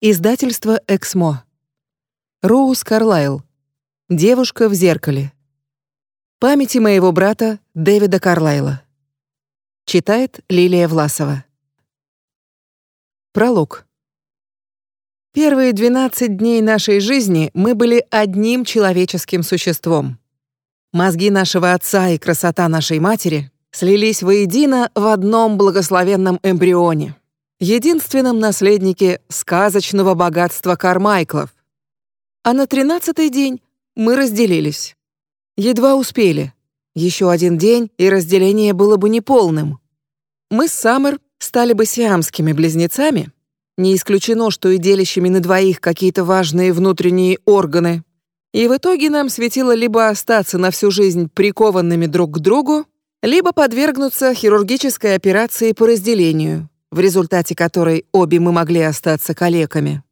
Издательство «Эксмо». Роуз Карлайл. Девушка в зеркале. Памяти моего брата Дэвида Карлайла. Читает Лилия Власова. Пролог. Первые 12 дней нашей жизни мы были одним человеческим существом. Мозги нашего отца и красота нашей матери слились воедино в одном благословенном эмбрионе единственном наследнике сказочного богатства Кармайклов. А на тринадцатый день мы разделились. Едва успели. Еще один день, и разделение было бы неполным. Мы с Саммер стали бы сиамскими близнецами. Не исключено, что и делящими на двоих какие-то важные внутренние органы. И в итоге нам светило либо остаться на всю жизнь прикованными друг к другу, либо подвергнуться хирургической операции по разделению, в результате которой обе мы могли остаться калеками.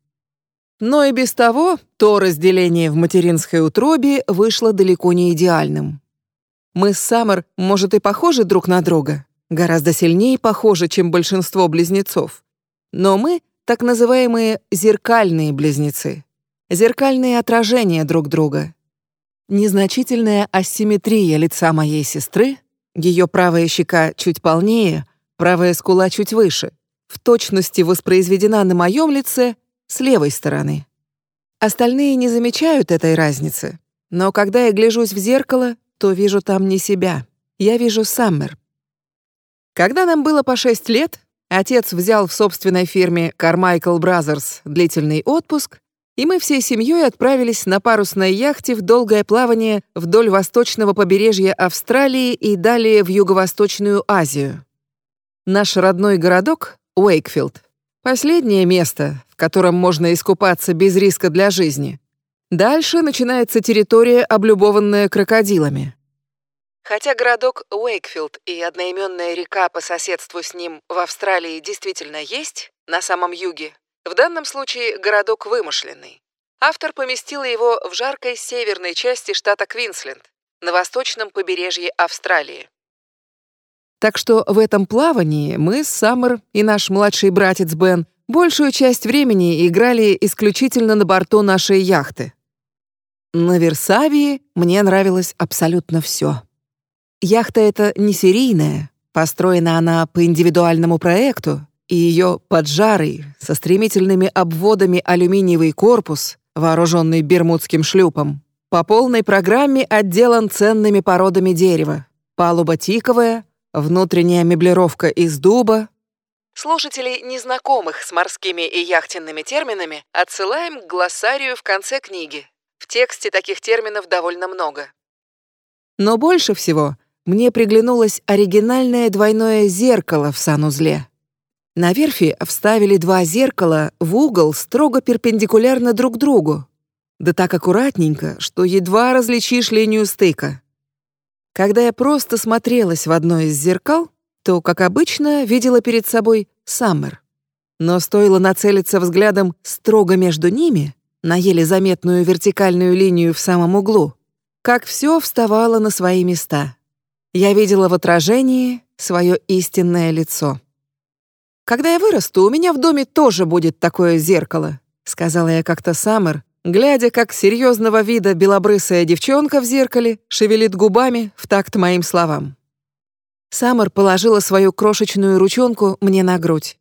Но и без того то разделение в материнской утробе вышло далеко не идеальным. Мы с Саммер, может, и похожи друг на друга, гораздо сильнее похожи, чем большинство близнецов. Но мы — так называемые зеркальные близнецы, зеркальные отражения друг друга. Незначительная асимметрия лица моей сестры, ее правая щека чуть полнее — Правая скула чуть выше, в точности воспроизведена на моем лице с левой стороны. Остальные не замечают этой разницы, но когда я гляжусь в зеркало, то вижу там не себя. Я вижу Саммер. Когда нам было по шесть лет, отец взял в собственной фирме Carmichael Brothers длительный отпуск, и мы всей семьей отправились на парусной яхте в долгое плавание вдоль восточного побережья Австралии и далее в Юго-Восточную Азию. Наш родной городок, Уэйкфилд, последнее место, в котором можно искупаться без риска для жизни. Дальше начинается территория, облюбованная крокодилами. Хотя городок Уэйкфилд и одноименная река по соседству с ним в Австралии действительно есть, на самом юге, в данном случае городок вымышленный. Автор поместил его в жаркой северной части штата Квинсленд, на восточном побережье Австралии. Так что в этом плавании мы с Саммер и наш младший братец Бен большую часть времени играли исключительно на борту нашей яхты. На Версавии мне нравилось абсолютно все. Яхта эта не серийная, построена она по индивидуальному проекту, и ее поджарый, со стремительными обводами алюминиевый корпус, вооруженный бермудским шлюпом, по полной программе отделан ценными породами дерева. Палуба тиковая, внутренняя меблировка из дуба. Слушателей, незнакомых с морскими и яхтенными терминами, отсылаем к глоссарию в конце книги. В тексте таких терминов довольно много. Но больше всего мне приглянулось оригинальное двойное зеркало в санузле. На верфи вставили два зеркала в угол строго перпендикулярно друг другу. Да так аккуратненько, что едва различишь линию стыка. Когда я просто смотрелась в одно из зеркал, то, как обычно, видела перед собой Саммер. Но стоило нацелиться взглядом строго между ними, на еле заметную вертикальную линию в самом углу, как все вставало на свои места. Я видела в отражении свое истинное лицо. «Когда я вырасту, у меня в доме тоже будет такое зеркало», сказала я как-то Саммер, глядя, как серьезного вида белобрысая девчонка в зеркале шевелит губами в такт моим словам. Самар положила свою крошечную ручонку мне на грудь.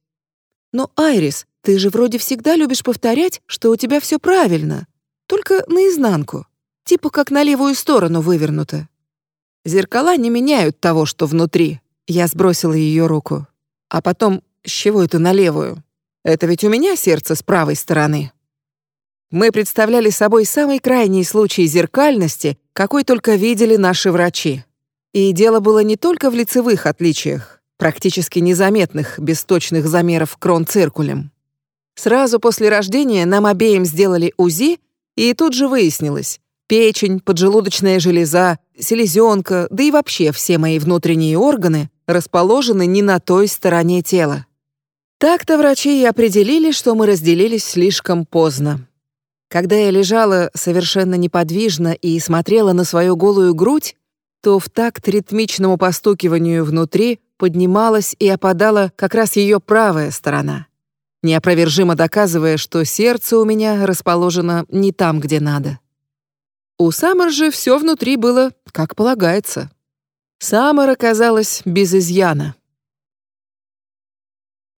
«Но, Айрис, ты же вроде всегда любишь повторять, что у тебя все правильно, только наизнанку, типа как на левую сторону вывернуто. Зеркала не меняют того, что внутри». Я сбросила ее руку. А потом, с чего это на левую? Это ведь у меня сердце с правой стороны. Мы представляли собой самый крайний случай зеркальности, какой только видели наши врачи. И дело было не только в лицевых отличиях, практически незаметных без точных замеров крон-циркулем. Сразу после рождения нам обеим сделали УЗИ, и тут же выяснилось, печень, поджелудочная железа, селезенка, да и вообще все мои внутренние органы расположены не на той стороне тела. Так-то врачи и определили, что мы разделились слишком поздно. Когда я лежала совершенно неподвижно и смотрела на свою голую грудь, то в такт ритмичному постукиванию внутри поднималась и опадала как раз ее правая сторона. неопровержимо доказывая, что сердце у меня расположено не там, где надо. У Саммер же все внутри было, как полагается. Саммер оказалась без изъяна.